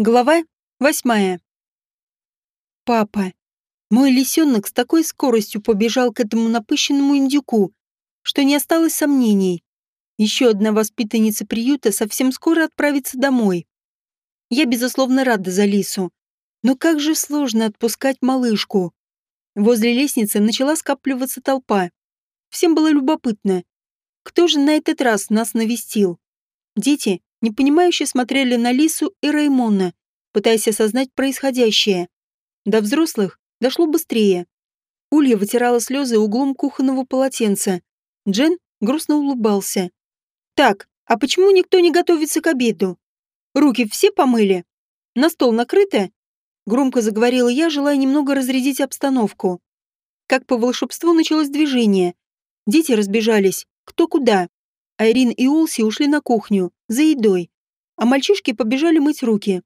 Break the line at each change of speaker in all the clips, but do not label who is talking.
Глава восьмая. Папа. Мой лисенок с такой скоростью побежал к этому напыщенному индюку, что не осталось сомнений. Еще одна воспитанница приюта совсем скоро отправится домой. Я, безусловно, рада за Лису. Но как же сложно отпускать малышку. Возле лестницы начала скапливаться толпа. Всем было любопытно. Кто же на этот раз нас навестил? Дети, непонимающе смотрели на Лису и Раймона, пытаясь осознать происходящее. До взрослых дошло быстрее. Улья вытирала слезы углом кухонного полотенца. Джен грустно улыбался. «Так, а почему никто не готовится к обеду? Руки все помыли? На стол накрыто?» Громко заговорила я, желая немного разрядить обстановку. Как по волшебству началось движение. Дети разбежались, кто куда. Айрин и Олси ушли на кухню, за едой, а мальчишки побежали мыть руки.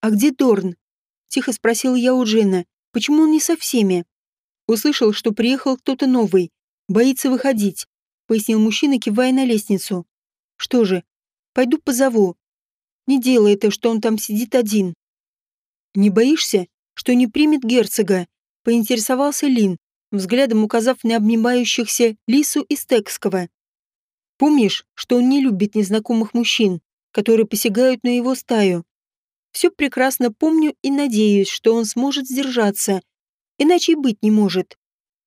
«А где Дорн?» – тихо спросила я у Джена. «Почему он не со всеми?» Услышал, что приехал кто-то новый. Боится выходить, пояснил мужчина, кивая на лестницу. Что же, пойду позову. Не делай это, что он там сидит один. Не боишься, что не примет герцога? Поинтересовался Лин, взглядом указав на обнимающихся Лису и Стекского. Помнишь, что он не любит незнакомых мужчин, которые посягают на его стаю? Все прекрасно помню и надеюсь, что он сможет сдержаться. Иначе и быть не может.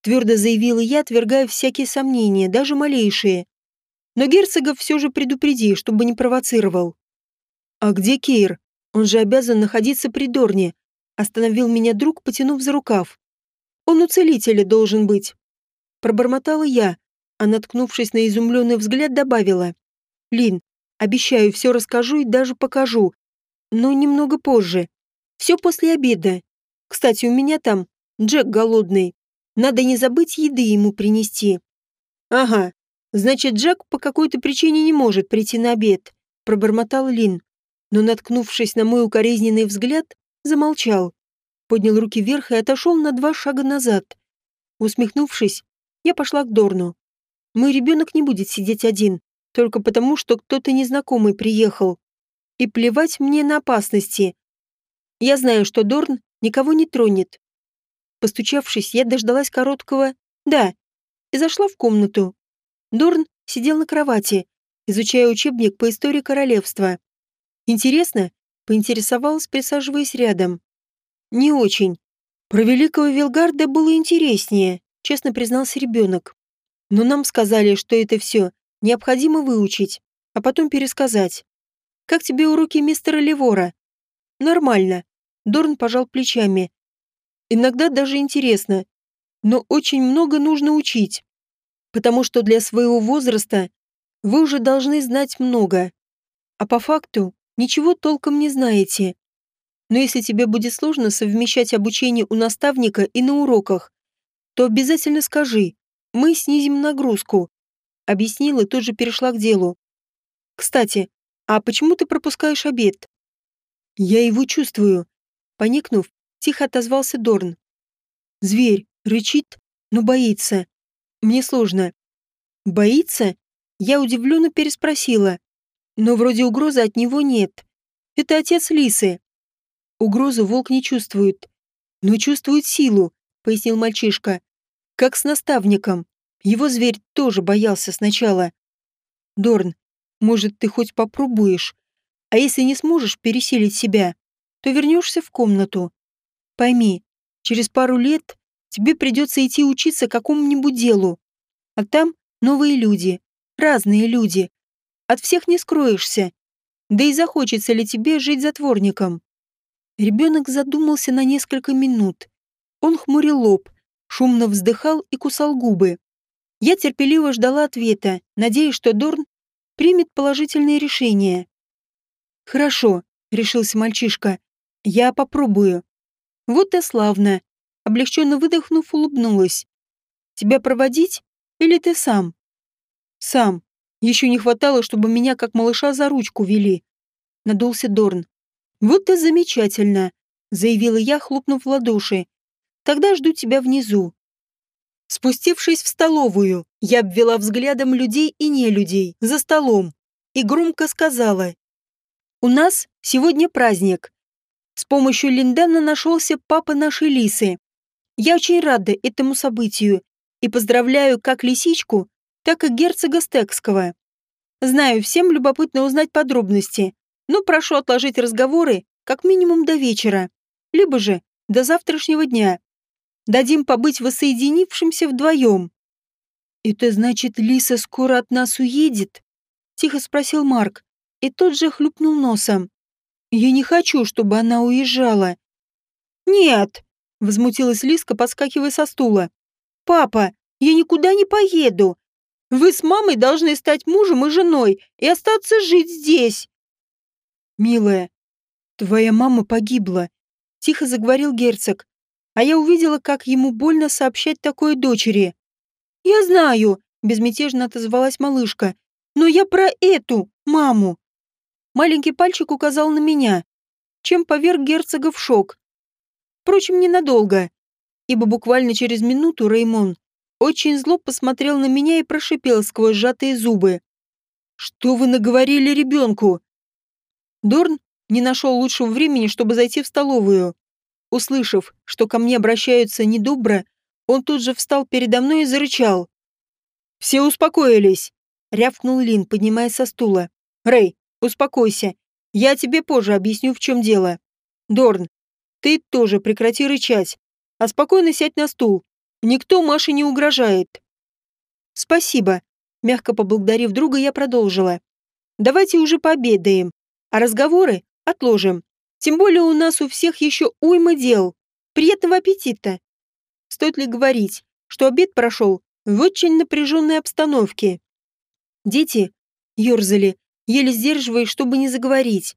Твердо заявила я, отвергая всякие сомнения, даже малейшие. Но герцога все же предупреди, чтобы не провоцировал. «А где Кейр? Он же обязан находиться при Дорне», остановил меня друг, потянув за рукав. «Он у целителя должен быть». Пробормотала я, а наткнувшись на изумленный взгляд, добавила. «Лин, обещаю, все расскажу и даже покажу. Но немного позже. Все после обеда. Кстати, у меня там Джек голодный. Надо не забыть еды ему принести». «Ага, значит, Джек по какой-то причине не может прийти на обед», пробормотал Лин. Но, наткнувшись на мой укоризненный взгляд, замолчал. Поднял руки вверх и отошел на два шага назад. Усмехнувшись, я пошла к Дорну. Мой ребенок не будет сидеть один, только потому, что кто-то незнакомый приехал. И плевать мне на опасности. Я знаю, что Дорн никого не тронет. Постучавшись, я дождалась короткого «да» и зашла в комнату. Дорн сидел на кровати, изучая учебник по истории королевства. «Интересно?» — поинтересовалась, присаживаясь рядом. «Не очень. Про великого Вилгарда было интереснее», — честно признался ребенок. Но нам сказали, что это все необходимо выучить, а потом пересказать. Как тебе уроки мистера Левора? Нормально. Дорн пожал плечами. Иногда даже интересно, но очень много нужно учить. Потому что для своего возраста вы уже должны знать много. А по факту ничего толком не знаете. Но если тебе будет сложно совмещать обучение у наставника и на уроках, то обязательно скажи, мы снизим нагрузку», — объяснила и тут же перешла к делу. «Кстати, а почему ты пропускаешь обед?» «Я его чувствую», — поникнув, тихо отозвался Дорн. «Зверь рычит, но боится. Мне сложно». «Боится?» Я удивленно переспросила. «Но вроде угрозы от него нет. Это отец Лисы». «Угрозу волк не чувствует, но чувствует силу», — пояснил мальчишка. Как с наставником. Его зверь тоже боялся сначала. Дорн, может, ты хоть попробуешь? А если не сможешь пересилить себя, то вернешься в комнату. Пойми, через пару лет тебе придется идти учиться какому-нибудь делу. А там новые люди, разные люди. От всех не скроешься. Да и захочется ли тебе жить затворником? Ребенок задумался на несколько минут. Он хмурил лоб, шумно вздыхал и кусал губы. Я терпеливо ждала ответа, надеясь, что Дорн примет положительное решение. «Хорошо», — решился мальчишка. «Я попробую». «Вот и славно», — облегченно выдохнув, улыбнулась. «Тебя проводить или ты сам?» «Сам. Еще не хватало, чтобы меня как малыша за ручку вели», — надулся Дорн. «Вот и замечательно», — заявила я, хлопнув в ладоши. Тогда жду тебя внизу». Спустившись в столовую, я обвела взглядом людей и нелюдей за столом и громко сказала. «У нас сегодня праздник. С помощью Линдана нашелся папа нашей Лисы. Я очень рада этому событию и поздравляю как лисичку, так и герцога Стекского. Знаю, всем любопытно узнать подробности, но прошу отложить разговоры как минимум до вечера, либо же до завтрашнего дня. Дадим побыть воссоединившимся вдвоем. «Это значит, Лиса скоро от нас уедет?» — тихо спросил Марк, и тот же хлюпнул носом. «Я не хочу, чтобы она уезжала». «Нет!» — возмутилась Лиска, подскакивая со стула. «Папа, я никуда не поеду. Вы с мамой должны стать мужем и женой и остаться жить здесь». «Милая, твоя мама погибла», — тихо заговорил герцог, а я увидела, как ему больно сообщать такое дочери. «Я знаю», — безмятежно отозвалась малышка, «но я про эту, маму». Маленький пальчик указал на меня, чем поверг герцога в шок. Впрочем, ненадолго, ибо буквально через минуту Реймон очень зло посмотрел на меня и прошипел сквозь сжатые зубы. «Что вы наговорили ребенку?» Дорн не нашел лучшего времени, чтобы зайти в столовую. Услышав, что ко мне обращаются недобро, он тут же встал передо мной и зарычал. «Все успокоились!» — рявкнул Лин, поднимаясь со стула. «Рэй, успокойся. Я тебе позже объясню, в чем дело. Дорн, ты тоже прекрати рычать, а спокойно сядь на стул. Никто Маше не угрожает». «Спасибо», — мягко поблагодарив друга, я продолжила. «Давайте уже пообедаем, а разговоры отложим. Тем более у нас у всех еще уйма дел. Приятного аппетита!» Стоит ли говорить, что обед прошел в очень напряженной обстановке? Дети ерзали, еле сдерживаясь, чтобы не заговорить.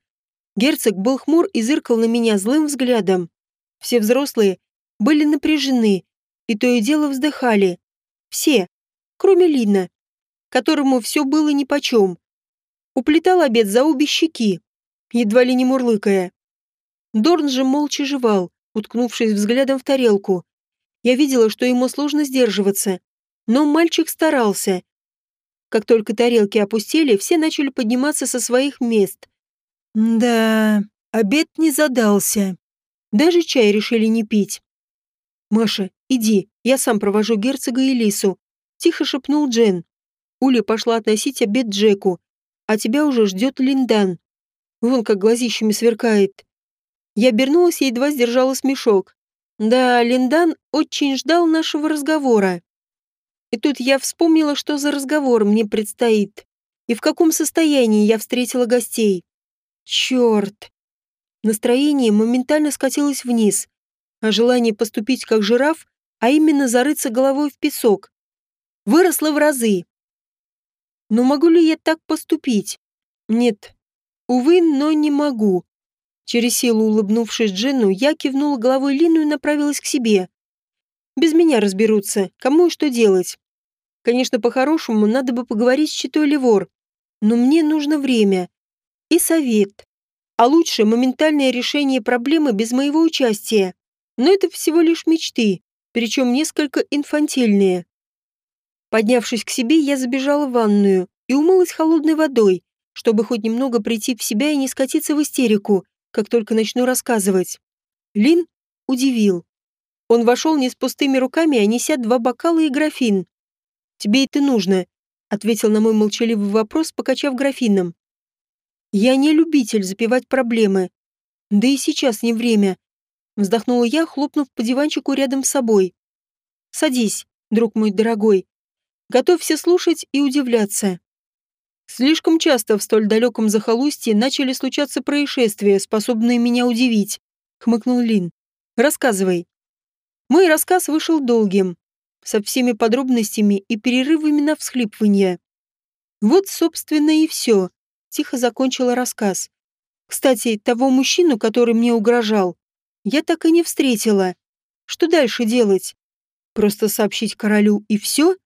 Герцог был хмур и зыркал на меня злым взглядом. Все взрослые были напряжены и то и дело вздыхали. Все, кроме Лина, которому все было нипочем. Уплетал обед за обе щеки, едва ли не мурлыкая. Дорн же молча жевал, уткнувшись взглядом в тарелку, я видела, что ему сложно сдерживаться, но мальчик старался. Как только тарелки опустили, все начали подниматься со своих мест. Да, обед не задался. Даже чай решили не пить. «Маша, иди, я сам провожу герцога и Лису», — тихо шепнул Джен. Уля пошла относить обед Джеку, а тебя уже ждет Линдан. Вон как глазищами сверкает. Я обернулась и едва сдержала смешок. Да, Линдан очень ждал нашего разговора. И тут я вспомнила, что за разговор мне предстоит, и в каком состоянии я встретила гостей. Черт! Настроение моментально скатилось вниз, а желание поступить как жираф, а именно зарыться головой в песок, выросло в разы. Но могу ли я так поступить? Нет. Увы, но не могу. Через силу улыбнувшись Дженну, я кивнула головой Лину и направилась к себе. Без меня разберутся, кому и что делать. Конечно, по-хорошему, надо бы поговорить с Читой Левор, но мне нужно время. И совет. А лучше моментальное решение проблемы без моего участия. Но это всего лишь мечты, причем несколько инфантильные. Поднявшись к себе, я забежала в ванную и умылась холодной водой, чтобы хоть немного прийти в себя и не скатиться в истерику, как только начну рассказывать. Лин удивил. Он вошел не с пустыми руками, а неся два бокала и графин. «Тебе это нужно», — ответил на мой молчаливый вопрос, покачав графином. «Я не любитель запивать проблемы. Да и сейчас не время», — вздохнула я, хлопнув по диванчику рядом с собой. «Садись, друг мой дорогой. Готовься слушать и удивляться. Слишком часто в столь далеком захолустье начали случаться происшествия, способные меня удивить, хмыкнул Лин. Рассказывай. Мой рассказ вышел долгим, со всеми подробностями и перерывами на всхлипывание. Вот, собственно, и все. Тихо закончила рассказ. Кстати, того мужчину, который мне угрожал, я так и не встретила. Что дальше делать? Просто сообщить королю и все?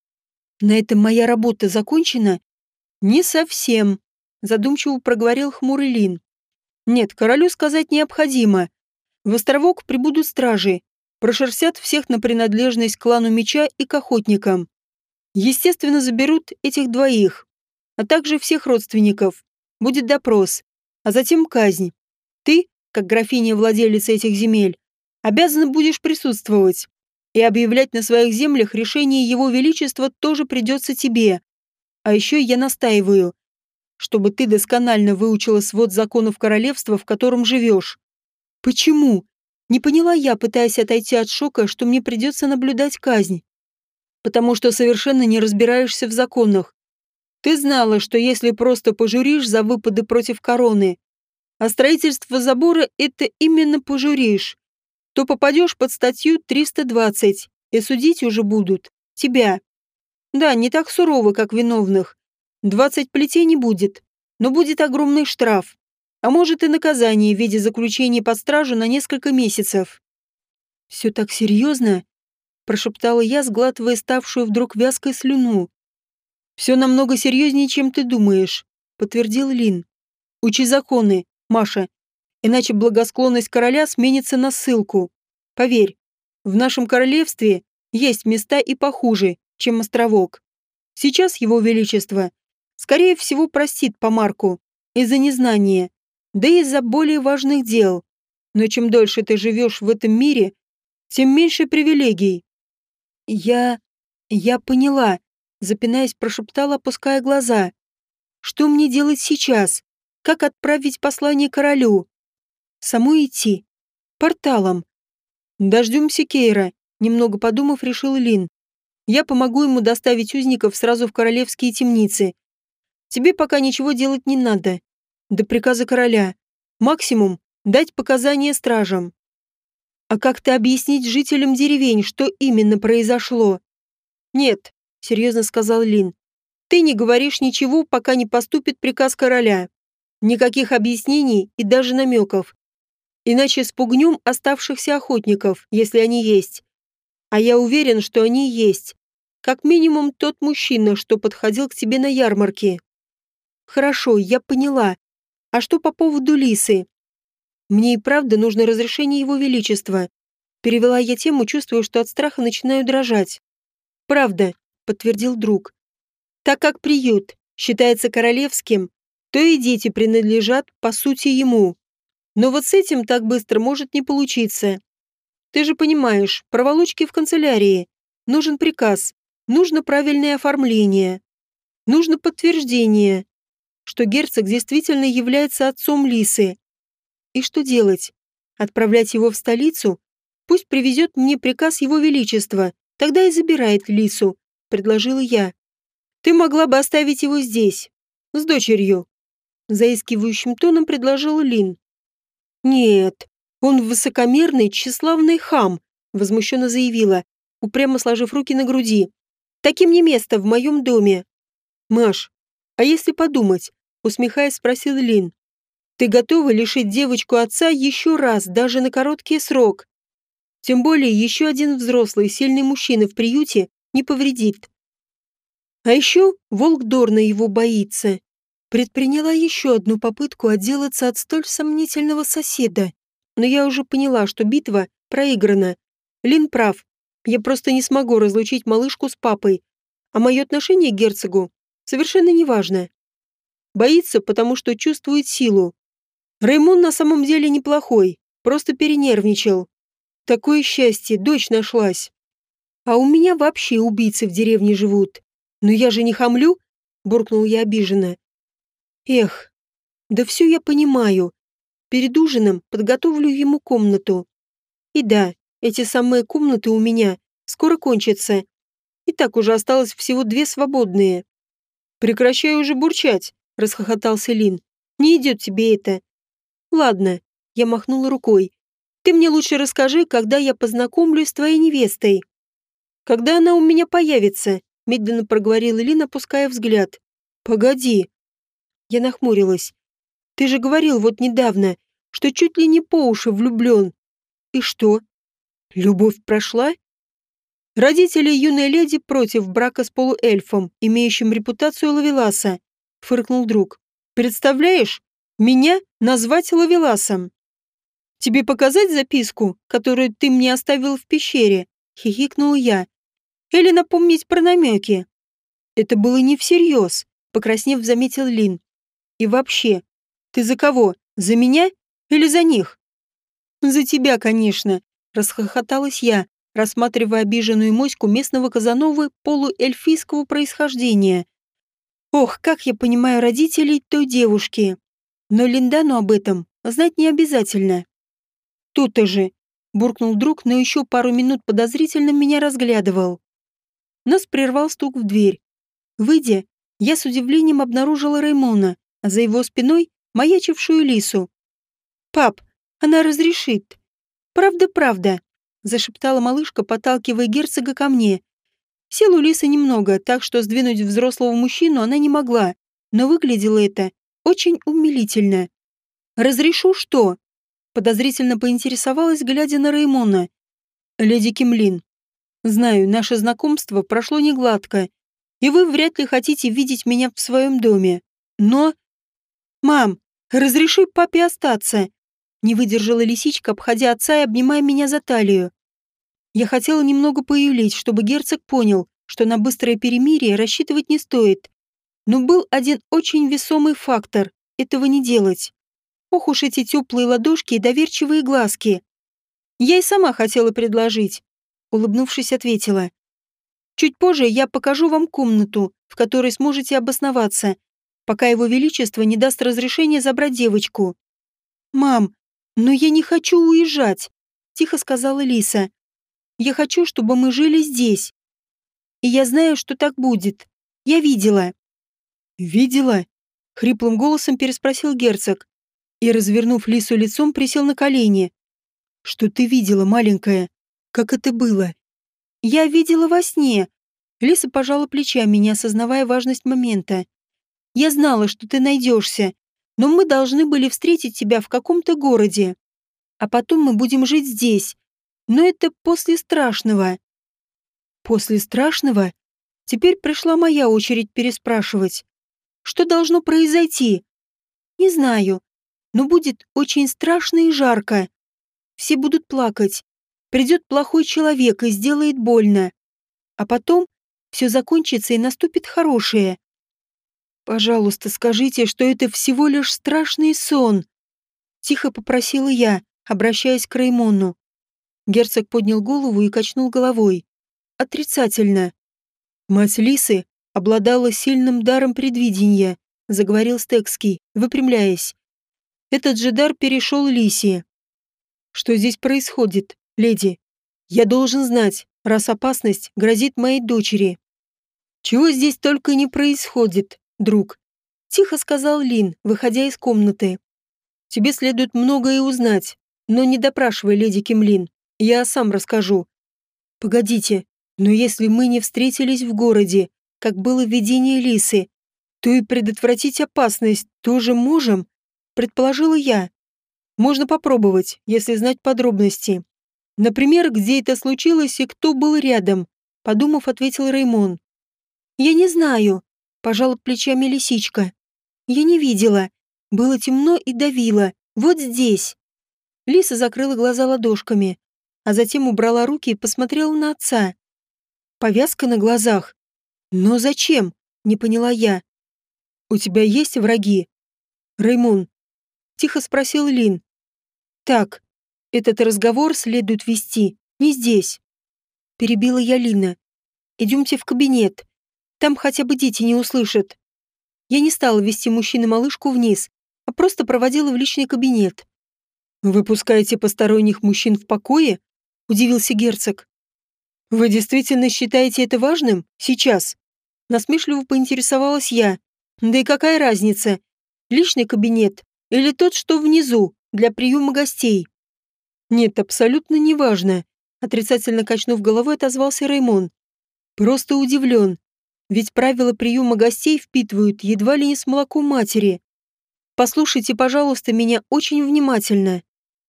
На этом моя работа закончена? «Не совсем», — задумчиво проговорил хмурый Лин. «Нет, королю сказать необходимо. В островок прибудут стражи, прошерстят всех на принадлежность к клану меча и к охотникам. Естественно, заберут этих двоих, а также всех родственников. Будет допрос, а затем казнь. Ты как графиня-владелица этих земель, обязана будешь присутствовать. И объявлять на своих землях решение Его Величества тоже придется тебе. А еще я настаиваю, чтобы ты досконально выучила свод законов королевства, в котором живешь. Почему? Не поняла я, пытаясь отойти от шока, что мне придется наблюдать казнь. Потому что совершенно не разбираешься в законах. Ты знала, что если просто пожуришь за выпады против короны, а строительство забора — это именно пожуришь, то попадешь под статью 320, и судить уже будут тебя. Да, не так сурово, как виновных. 20 плетей не будет, но будет огромный штраф а может и наказание в виде заключения под стражу на несколько месяцев. «Все так серьезно?» – прошептала я, сглатывая ставшую вдруг вязкой слюну. «Все намного серьезнее, чем ты думаешь», – подтвердил Лин. «Учи законы, Маша, иначе благосклонность короля сменится на ссылку. Поверь, в нашем королевстве есть места и похуже, чем островок. Сейчас его величество, скорее всего, простит по Марку из-за незнания, да и из-за более важных дел. Но чем дольше ты живешь в этом мире, тем меньше привилегий. Я... я поняла, запинаясь, прошептала, опуская глаза. Что мне делать сейчас? Как отправить послание королю? Саму идти? Порталом? Дождемся Кейра, немного подумав, решил Лин. Я помогу ему доставить узников сразу в королевские темницы. Тебе пока ничего делать не надо до приказа короля. Максимум – дать показания стражам. А как-то объяснить жителям деревень, что именно произошло? Нет, серьезно сказал Лин. Ты не говоришь ничего, пока не поступит приказ короля. Никаких объяснений и даже намеков. Иначе спугнем оставшихся охотников, если они есть. А я уверен, что они есть. Как минимум тот мужчина, что подходил к тебе на ярмарке. Хорошо, я поняла. А что по поводу Лисы? Мне и правда нужно разрешение Его Величества. Перевела я тему, чувствуя, что от страха начинаю дрожать. Правда, подтвердил друг. Так как приют считается королевским, то и дети принадлежат, по сути, ему. Но вот с этим так быстро может не получиться. Ты же понимаешь, проволочки в канцелярии. Нужен приказ, нужно правильное оформление, нужно подтверждение, что герцог действительно является отцом Лисы. И что делать? Отправлять его в столицу? Пусть привезет мне приказ его величества, тогда и забирает Лису, предложила я. Ты могла бы оставить его здесь, с дочерью. Заискивающим тоном предложил Лин. Нет, он высокомерный, тщеславный хам, возмущенно заявила, упрямо сложив руки на груди. Таким не место в моем доме. Маш, а если подумать, усмехаясь, спросил Лин. Ты готова лишить девочку отца еще раз, даже на короткий срок? Тем более еще один взрослый, сильный мужчина в приюте не повредит. А еще волк Дорна его боится. Предприняла еще одну попытку отделаться от столь сомнительного соседа. Но я уже поняла, что битва проиграна. Лин прав. Я просто не смогу разлучить малышку с папой. А мое отношение к герцогу совершенно неважно. Боится, потому что чувствует силу. Раймон на самом деле неплохой, просто перенервничал. Такое счастье, дочь нашлась. А у меня вообще убийцы в деревне живут. Но я же не хамлю, буркнул я обиженно. Эх, да все я понимаю. Перед ужином подготовлю ему комнату. И да, эти самые комнаты у меня скоро кончатся. И так уже осталось всего две свободные. «Прекращай уже бурчать», — расхохотался Лин. «Не идет тебе это». «Ладно», — я махнула рукой. «Ты мне лучше расскажи, когда я познакомлюсь с твоей невестой». «Когда она у меня появится», — медленно проговорил Лин, опуская взгляд. «Погоди». Я нахмурилась. «Ты же говорил вот недавно, что чуть ли не по уши влюблен. И что? Любовь прошла?» Родители юной леди против брака с полуэльфом, имеющим репутацию Лавеласа, фыркнул друг. Представляешь, меня назвать Лавеласом? Тебе показать записку, которую ты мне оставил в пещере? Хихикнул я. Или напомнить про намеки? Это было не всерьез, покраснев, заметил Лин. И вообще, ты за кого? За меня или за них? За тебя, конечно, расхохоталась я, рассматривая обиженную моську местного Казановы полуэльфийского происхождения. Ох, как я понимаю родителей той девушки. Но Линдану об этом знать не обязательно. «То-то же!» — буркнул друг, но еще пару минут подозрительно меня разглядывал. Нас прервал стук в дверь. Выйдя, я с удивлением обнаружила Раймона, а за его спиной маячившую Лису. «Пап, она разрешит». «Правда-правда», — зашептала малышка, подталкивая герцога ко мне. Сил у Лисы немного, так что сдвинуть взрослого мужчину она не могла, но выглядело это очень умилительно. «Разрешу что?» Подозрительно поинтересовалась, глядя на Раймона. «Леди Кимлин, знаю, наше знакомство прошло негладко, и вы вряд ли хотите видеть меня в своем доме. Но...» «Мам, разреши папе остаться!» Не выдержала лисичка, обходя отца и обнимая меня за талию. Я хотела немного появлять, чтобы герцог понял, что на быстрое перемирие рассчитывать не стоит. Но был один очень весомый фактор – этого не делать. Ох уж эти теплые ладошки и доверчивые глазки. Я и сама хотела предложить. Улыбнувшись, ответила. Чуть позже я покажу вам комнату, в которой сможете обосноваться, пока его величество не даст разрешения забрать девочку. Мам, но я не хочу уезжать, тихо сказала Лиса. Я хочу, чтобы мы жили здесь. И я знаю, что так будет. Я видела. Видела? Хриплым голосом переспросил герцог и, развернув Лису лицом, присел на колени. «Что ты видела, маленькая? Как это было?» «Я видела во сне». Лиса пожала плечами, не осознавая важность момента. «Я знала, что ты найдешься, но мы должны были встретить тебя в каком-то городе. А потом мы будем жить здесь. Но это после страшного». «После страшного?» Теперь пришла моя очередь переспрашивать. «Что должно произойти?» «Не знаю но будет очень страшно и жарко. Все будут плакать. Придет плохой человек и сделает больно. А потом все закончится и наступит хорошее. «Пожалуйста, скажите, что это всего лишь страшный сон», — тихо попросила я, обращаясь к Раймону. Герцог поднял голову и качнул головой. Отрицательно. Мать Лисы обладала сильным даром предвидения, заговорил Стекский, выпрямляясь. Этот же дар перешел Лисии. Что здесь происходит, леди? Я должен знать, раз опасность грозит моей дочери. Чего здесь только не происходит, друг? Тихо сказал Лин, выходя из комнаты. Тебе следует многое узнать, но не допрашивай леди Кимлин. Я сам расскажу. Погодите, но если мы не встретились в городе, как было в видении Лисы, то и предотвратить опасность тоже можем предположила я. Можно попробовать, если знать подробности. Например, где это случилось и кто был рядом, подумав, ответил Реймон. Я не знаю, пожала плечами лисичка. Я не видела. Было темно и давило. Вот здесь. Лиса закрыла глаза ладошками, а затем убрала руки и посмотрела на отца. Повязка на глазах. Но зачем? Не поняла я. У тебя есть враги? Реймон, Тихо спросил Лин. Так, этот разговор следует вести не здесь. Перебила я Лина. Идемте в кабинет. Там хотя бы дети не услышат. Я не стала вести мужчину малышку вниз, а просто проводила в личный кабинет. «Вы пускаете посторонних мужчин в покое?» – удивился герцог. «Вы действительно считаете это важным? Сейчас?» Насмешливо поинтересовалась я. «Да и какая разница? Личный кабинет или тот, что внизу, для приема гостей? Нет, абсолютно неважно. Отрицательно качнув головой, отозвался Раймон. Просто удивлен. Ведь правила приема гостей впитывают едва ли не с молоком матери. Послушайте, пожалуйста, меня очень внимательно.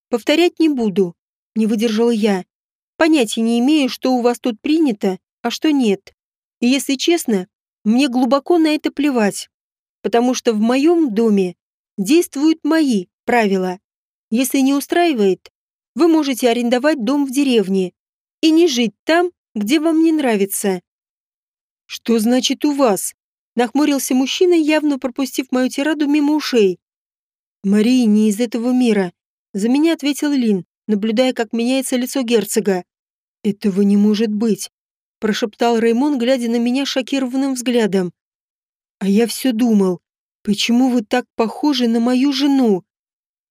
Повторять не буду. Не выдержала я. Понятия не имею, что у вас тут принято, а что нет. И если честно, мне глубоко на это плевать. Потому что в моем доме действуют мои правила. Если не устраивает, вы можете арендовать дом в деревне и не жить там, где вам не нравится. Что значит у вас? Нахмурился мужчина, явно пропустив мою тираду мимо ушей. Мария не из этого мира. За меня ответил Лин, наблюдая, как меняется лицо герцога. «Этого не может быть», — прошептал Раймон, глядя на меня шокированным взглядом. «А я все думал, почему вы так похожи на мою жену?»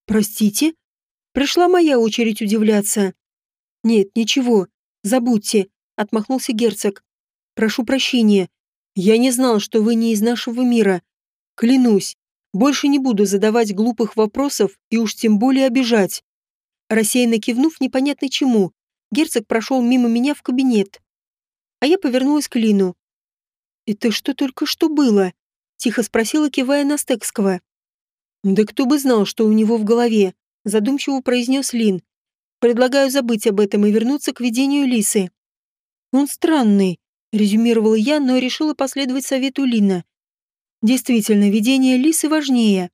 «Простите?» Пришла моя очередь удивляться. «Нет, ничего, забудьте», — отмахнулся герцог. «Прошу прощения. Я не знал, что вы не из нашего мира. Клянусь, больше не буду задавать глупых вопросов и уж тем более обижать. Рассеянно кивнув непонятно чему, герцог прошел мимо меня в кабинет. А я повернулась к Лину. «Это что только что было?» — тихо спросила, кивая на Стекского. «Да кто бы знал, что у него в голове?» — задумчиво произнес Лин. «Предлагаю забыть об этом и вернуться к ведению Лисы». «Он странный», — резюмировала я, но решила последовать совету Лина. Действительно, видение лисы важнее.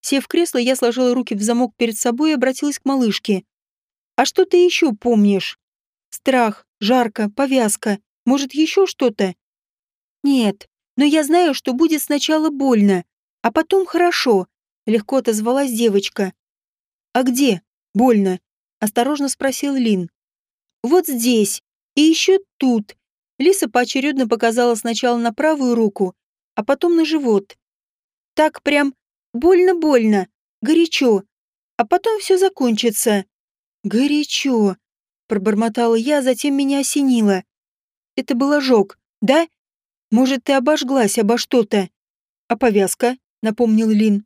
Сев в кресло, я сложила руки в замок перед собой и обратилась к малышке. «А что ты еще помнишь? Страх, жарко, повязка. Может, еще что-то?» «Нет, но я знаю, что будет сначала больно, а потом хорошо», — легко отозвалась девочка. «А где? Больно?» — осторожно спросил Лин. «Вот здесь. И еще тут». Лиса поочередно показала сначала на правую руку, а потом на живот. Так прям больно-больно, горячо, а потом все закончится. Горячо, пробормотала я, а затем меня осенило. Это был ожог, да? Может, ты обожглась обо что-то? А повязка? напомнил Лин.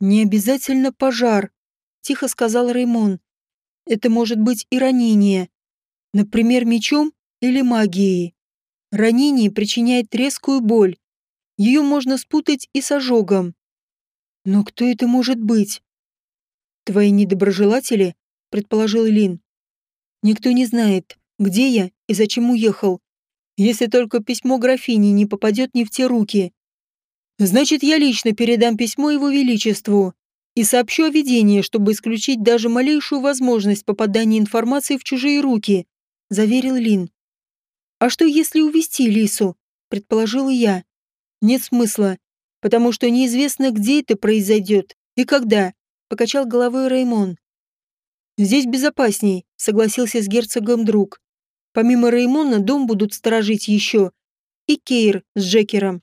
Не обязательно пожар, тихо сказал Реймон. Это может быть и ранение. Например, мечом или магией. Ранение причиняет резкую боль, ее можно спутать и с ожогом. Но кто это может быть? Твои недоброжелатели, предположил Лин. Никто не знает, где я и зачем уехал, если только письмо графини не попадет не в те руки. Значит, я лично передам письмо его величеству и сообщу о видении, чтобы исключить даже малейшую возможность попадания информации в чужие руки, заверил Лин. А что если увести Лису, предположила я. Нет смысла, потому что неизвестно, где это произойдет и когда, покачал головой Раймон. Здесь безопасней, согласился с герцогом друг. Помимо Раймона дом будут сторожить еще и Кейр с Джекером.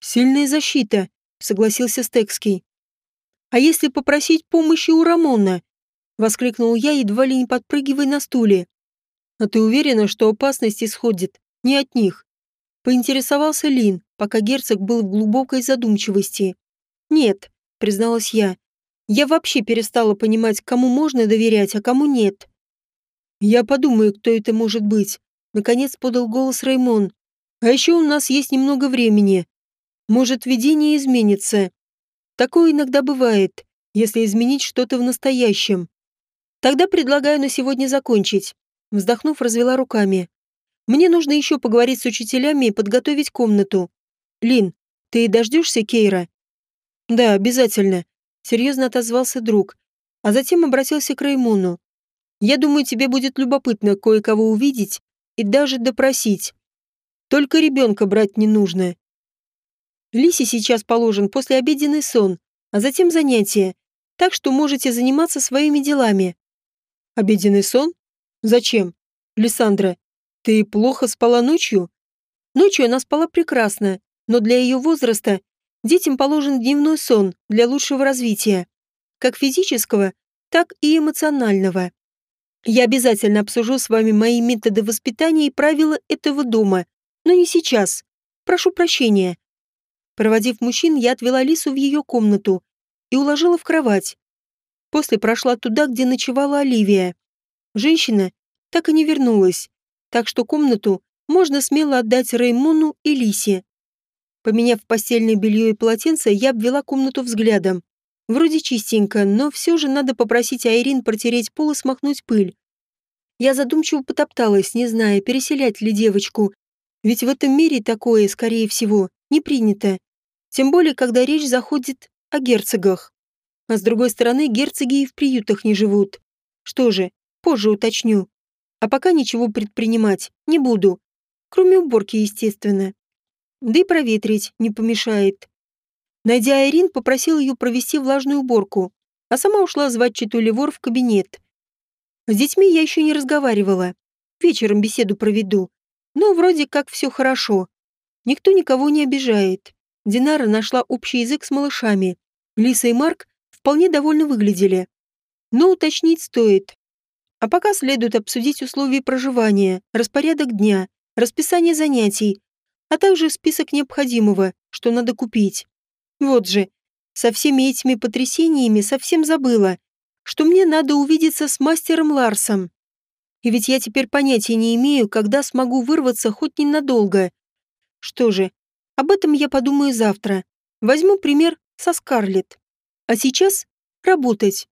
Сильная защита, согласился Стекский. А если попросить помощи у Рамона? воскликнул я, едва ли не подпрыгивая на стуле. А ты уверена, что опасность исходит не от них? Поинтересовался Лин, пока герцог был в глубокой задумчивости. «Нет», — призналась я. «Я вообще перестала понимать, кому можно доверять, а кому нет». «Я подумаю, кто это может быть», — наконец подал голос Раймон. «А еще у нас есть немного времени. Может, видение изменится. Такое иногда бывает, если изменить что-то в настоящем. Тогда предлагаю на сегодня закончить». Вздохнув, развела руками. Мне нужно еще поговорить с учителями и подготовить комнату. Лин, ты дождешься Кейра? Да, обязательно. Серьезно отозвался друг, а затем обратился к Раймону. Я думаю, тебе будет любопытно кое-кого увидеть и даже допросить. Только ребенка брать не нужно. Лисе сейчас положен послеобеденный сон, а затем занятия, так что можете заниматься своими делами. Обеденный сон? Зачем? Лиссандра, ты плохо спала ночью? Ночью она спала прекрасно, но для ее возраста детям положен дневной сон для лучшего развития, как физического, так и эмоционального. Я обязательно обсужу с вами мои методы воспитания и правила этого дома, но не сейчас. Прошу прощения. Проводив мужчин, я отвела Лису в ее комнату и уложила в кровать. После прошла туда, где ночевала Оливия. Женщина так и не вернулась так что комнату можно смело отдать Реймону и Лисе. Поменяв постельное белье и полотенце, я обвела комнату взглядом. Вроде чистенько, но все же надо попросить Айрин протереть пол и смахнуть пыль. Я задумчиво потопталась, не зная, переселять ли девочку. Ведь в этом мире такое, скорее всего, не принято. Тем более, когда речь заходит о герцогах. А с другой стороны, герцоги и в приютах не живут. Что же, позже уточню. А пока ничего предпринимать не буду. Кроме уборки, естественно. Да и проветрить не помешает. Найдя Айрин, попросил ее провести влажную уборку, а сама ушла звать Читу Левор в кабинет. С детьми я еще не разговаривала. Вечером беседу проведу. Но вроде как все хорошо. Никто никого не обижает. Динара нашла общий язык с малышами. Лиса и Марк вполне довольно выглядели. Но уточнить стоит. А пока следует обсудить условия проживания, распорядок дня, расписание занятий, а также список необходимого, что надо купить. Вот же, со всеми этими потрясениями совсем забыла, что мне надо увидеться с мастером Ларсом. И ведь я теперь понятия не имею, когда смогу вырваться хоть ненадолго. Что же, об этом я подумаю завтра. Возьму пример со Скарлетт. А сейчас работать.